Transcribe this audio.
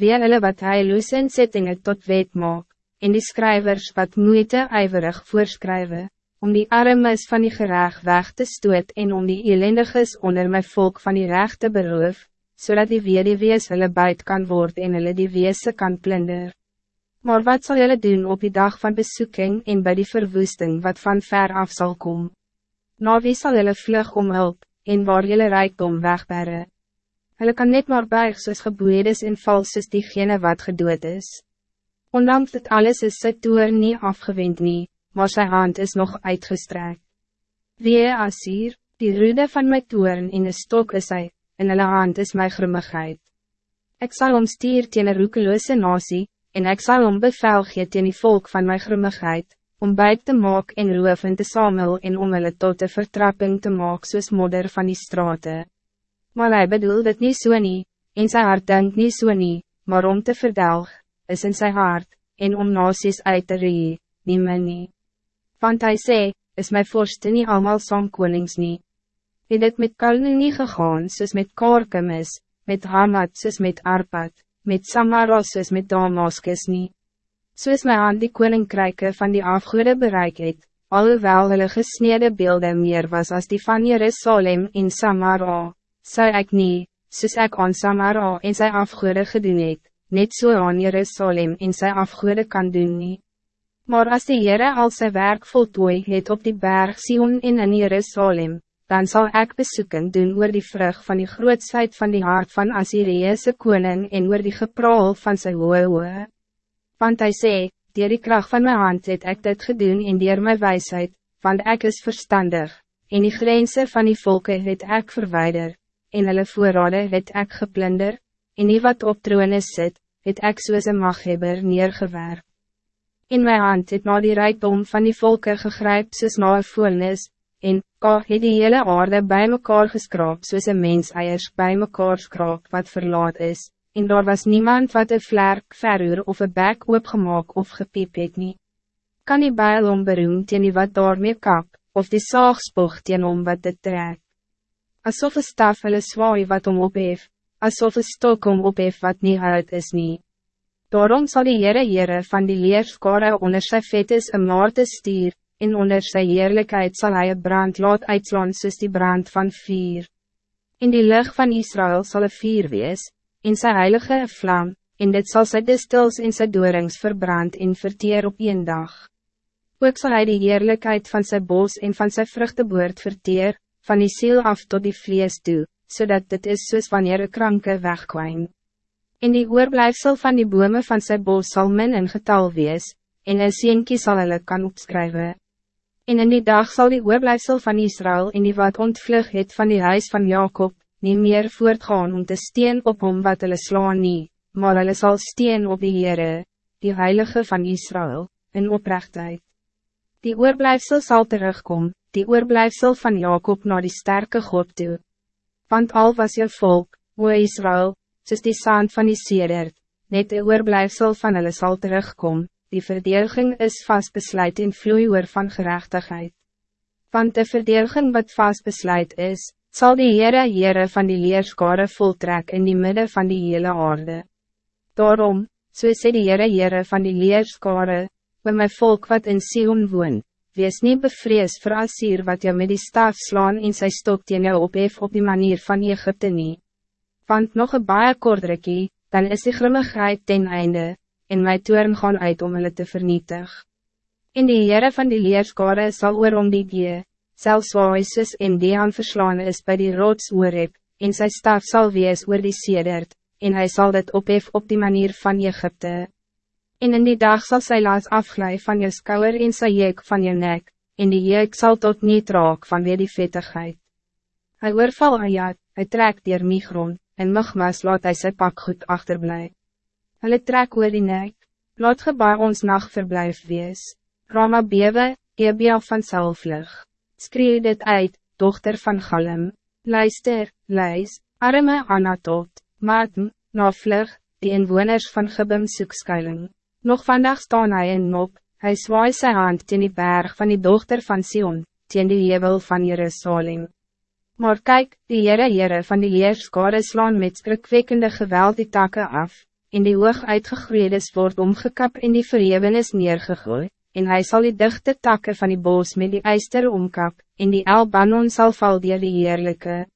wie hulle wat hy loose inzettinge tot wet maak, en die schrijvers wat moeite ijverig voorskrywe, om die armes van die gereg weg te stoot en om die elendiges onder my volk van die recht te beroof, zodat die wees hulle buit kan worden en hulle die weese kan plunder. Maar wat zal jullie doen op die dag van bezoeking en bij die verwoesting wat van ver af zal komen? Na wie zal jullie vlug om hulp, en waar jullie rijkdom wegberre? Hulle kan net maar buig soos geboeiedes en vals soos diegene wat gedood is. Ondanks dit alles is sy toer nie afgewend nie, maar sy hand is nog uitgestrekt. Wee as hier, die rude van my toern in de stok is hy, en hulle hand is my grimmigheid. Ik zal om stier teen een roekeloze nasie, en ik zal om bevel gee teen die volk van my grimmigheid, om buit te maak en roof en te samel en om hulle tot de vertrapping te maak soos modder van die straten. Maar hij bedoelt het niet so niet, en zijn hart denkt niet zo so niet, maar om te verdelg, is in zijn hart, en om nasies uit te ree, nie my nie. Want hij sê, is mijn vorste niet allemaal saam konings nie. Het het met Kalne nie gegaan, soos met Korkemis, met Hamad soos met Arpad, met Samaros soos met Damascus nie. Soos my aan die koninkryke van die afgoede bereik het, alhoewel hulle gesnede beelden meer was als die van Jerusalem in Samara zou ik niet, soos ek aan Samara en sy afgoede gedoen het, net so aan Jerusalem en sy afgoede kan doen nie. Maar als de Heere al sy werk voltooi het op die berg Sion en in Jerusalem, dan zal ik bezoeken doen oor die vrug van die grootsheid van die hart van Assyriëse koning en oor die gepraal van sy hoë hoë. Want hij sê, dier die kracht van mijn hand het ek dit gedoen en dier my wijsheid, want ik is verstandig, en die grenzen van die volken het ek verwijder, en hulle voorrade het ek geplunder, en nie wat op troone sit, het ek soos een maghebber neergewerp. In mijn hand het na die rijkdom van die volken gegryp soos na een voelnis, en ka het die hele aarde bij mekaar geskraap soos een mens eiers bij mekaar skraap wat verlaat is, en daar was niemand wat een vlerk verhuur of een bek oopgemaak of gepiep het nie. Kan die bijl om beroem teen die wat daarmee kap, of die saagspoog teen om wat dit trek alsof een staf hulle zwaai wat om ophef, alsof een stok om ophef wat niet uit is nie. Daarom zal die Heere Heere van die leerskare onder sy vetes een maarte stier, en onder sy heerlijkheid zal hij een brand laat uitslaan soos die brand van vuur. In die lucht van Israël zal een vuur wees, in sy heilige een vlam, en dit zal sy distils en sy doorings verbrand en verteer op een dag. Ook zal hij die heerlijkheid van zijn bos en van zijn vruchteboord verteer, van die ziel af tot die vlees toe, zodat dit is soos wanneer een kranke wegkwijn. In die oorblijfsel van die bome van sy bos sal min in getal wees, en een sienkie sal hulle kan opskrywe. En in die dag zal die oorblijfsel van Israël in die wat ontvlug het van die huis van Jacob, niet meer voortgaan om te steen op hom wat hulle slaan nie, maar hulle sal steen op die Heere, die Heilige van Israël, in oprechtheid. Die oorblijfsel zal terugkomen, die oorblijfsel van Jacob naar die sterke God toe. Want al was je volk, o Israël, soos die sand van die sedert, net die oorblijfsel van hulle sal terugkom, die verdediging is vast besluit in vloeier van gerechtigheid. Want de verdediging wat vast besluit is, zal die Heere Heere van die leerskare voltrek in die midden van die hele aarde. Daarom, so sê die Heere Heere van die leerskare, by my volk wat in Sion woont, wees niet bevrees voor Assyr wat jou met die staaf slaan in sy stok teen jou ophef op die manier van Egypte nie. Want nog een baie kordrikkie, dan is die grimmigheid ten einde, en my toern gaan uit om hulle te vernietig. In die Heere van die leerskare sal oor om die gee, selfs waar soos en die aan verslaan is bij die rots oorheb, en sy staaf sal wees oor die sedert, en hij zal dit ophef op die manier van Egypte. En in die dag zal zij laat afglij van je skouwer en sy jeek van je nek, en die jeek zal tot niet raak van weer die vettigheid. Hij oorval Ayat, hij trekt dier Migron, en Mugmas laat hij sy pak goed achterblij. Hulle trek oor die nek, laat gebaar ons nachtverblijf wees. Rama bewe, Ebia van Salvlug. Skree dit uit, dochter van Galem. Luister, luis, arme Anatot, Maatm, na vlug, die inwoners van Gibim soekskuiling. Nog vandaag staan hij in Nop, hij zwaai zijn hand teen die berg van die dochter van Sion, teen die jebel van Jerusalem. Maar kijk, die Heere Heere van die Heerskade slaan met skrikwekkende geweld die takken af, en die hoog uitgegroeides word omgekap en die verheven is neergegooi, en hij zal die dichte takken van die bos met die eister omkap, en die Albanon zal val dier die heerlijke.